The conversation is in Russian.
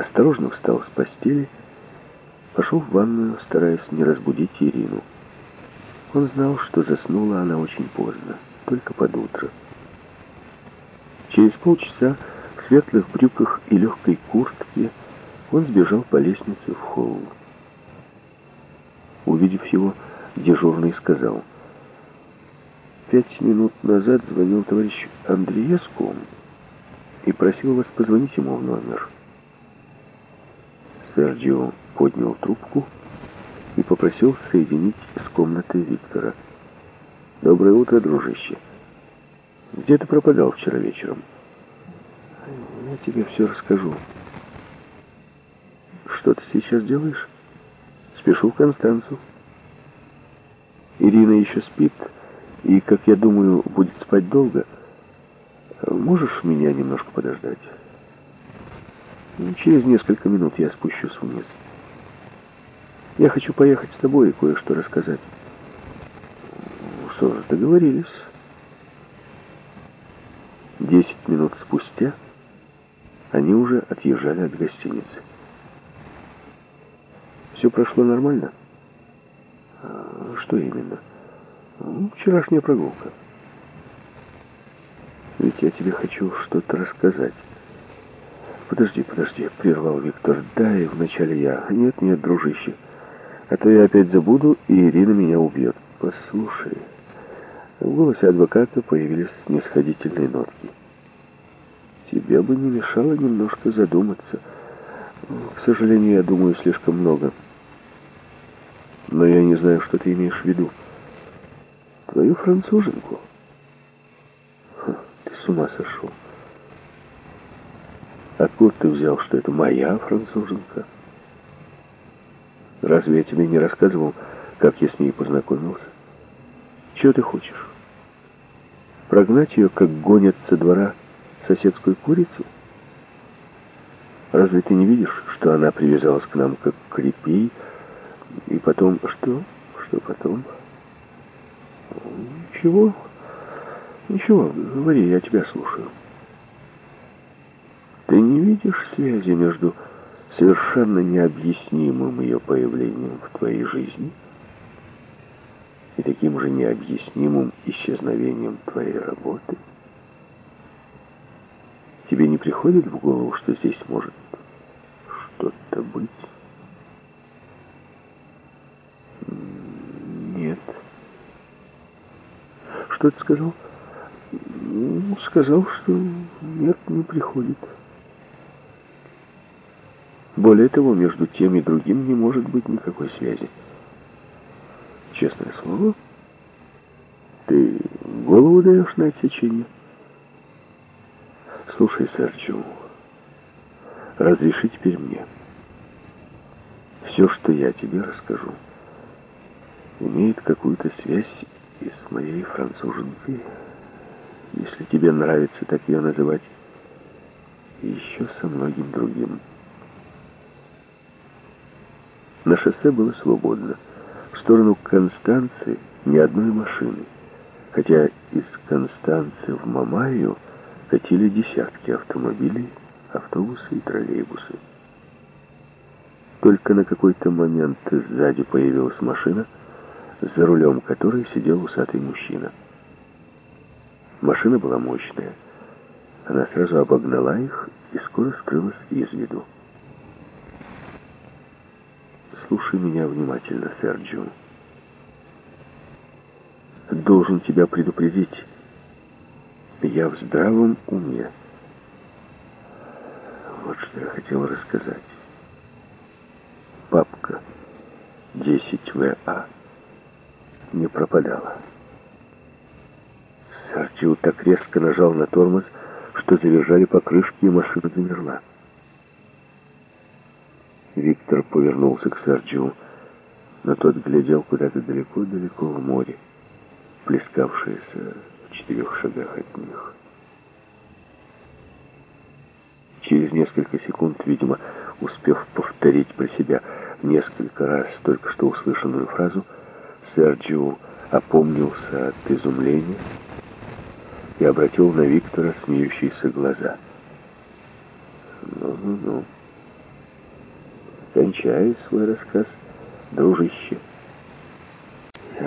осторожно встал с постели, пошел в ванную, стараясь не разбудить Ирину. Он знал, что заснула она очень поздно, только под утро. Через полчаса в светлых брюках и легкой куртке он сбежал по лестнице в холл. Увидев его, дежурный сказал, «Пять минут назад звонил товарищ Андреевску и просил вас позвонить ему в номер». Серджио поднял трубку и попросил соединить с комнатой Виктора. «Доброе утро, дружище. Где ты пропадал вчера вечером?» «Я тебе все расскажу». «Что ты сейчас делаешь?» «Спешу в Констанцу». «Ирина еще спит, и, как я думаю, будет спать долго. Можешь меня немножко подождать?» «Через несколько минут я спущусь вниз». Я хочу поехать с тобой и кое-что рассказать. Что же, договорились. Десять минут спустя они уже отъезжали от гостиницы. Все прошло нормально? А, что именно? Ну, вчерашняя прогулка. Ведь я тебе хочу что-то рассказать. Подожди, подожди, прервал Виктор. Дай вначале я. Нет, нет, дружище. А то я опять забуду, и Ирина меня убьет. Послушай. В голосе адвоката появились снисходительные нотки. Тебе бы не мешало немножко задуматься. К сожалению, я думаю слишком много. Но я не знаю, что ты имеешь в виду. Твою француженку. Ха, ты с ума сошел. Откуда ты взял, что это моя француженка? Разве я тебе не рассказывал, как я с ней познакомился? Чего ты хочешь? Прогнать ее, как гонят со двора соседскую курицу? Разве ты не видишь, что она привязалась к нам, как к репей? И потом... Что? Что потом? Ничего. Ничего, говори, я тебя слушаю. Видишь связи между совершенно необъяснимым ее появлением в твоей жизни и таким же необъяснимым исчезновением твоей работы? Тебе не приходит в голову, что здесь может что-то быть? Нет. Что ты сказал? Сказал, что нет, не приходит. Более того, между тем и другим не может быть никакой связи. Честное слово, ты голову даешь на отсечение. Слушай, Серджио, разреши теперь мне. Все, что я тебе расскажу, имеет какую-то связь и с моей француженкой, если тебе нравится так ее называть, и еще со многим другим. На шоссе было свободно. В сторону Констанции ни одной машины. Хотя из Констанции в Мамаю катили десятки автомобилей, автобусы и троллейбусы. Только на какой-то момент сзади появилась машина, за рулем которой сидел усатый мужчина. Машина была мощная. Она сразу обогнала их и скоро скрылась из виду. Слушай меня внимательно, Серджио. Должен тебя предупредить. Я в здравом уме. Вот что я хотел рассказать. Папка 10ВА не пропадала. Серджио так резко нажал на тормоз, что завизжали покрышки, и машина замерла. Виктор повернулся к Серджио, но тот глядел куда-то далеко-далеко в море, плескавшееся в четырех шагах от них. Через несколько секунд, видимо, успев повторить про себя несколько раз только что услышанную фразу, Серджио опомнился от изумления и обратил на Виктора смеющиеся глаза. «Ну-ну-ну», Кончай свой рассказ, дружище.